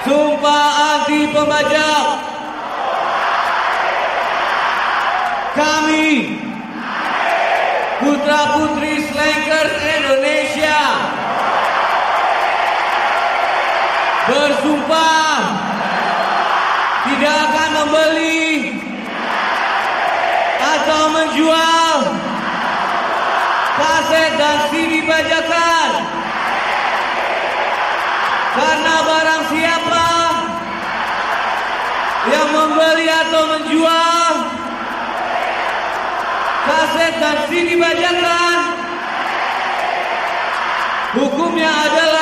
Sumpah anti pembajak. Kami putra putri Slankers Indonesia bersumpah tidak akan membeli atau menjual kaset dan CD bajakan karena barang siapa yang membeli atau menjual kaset dan CD bajakan hukumnya adalah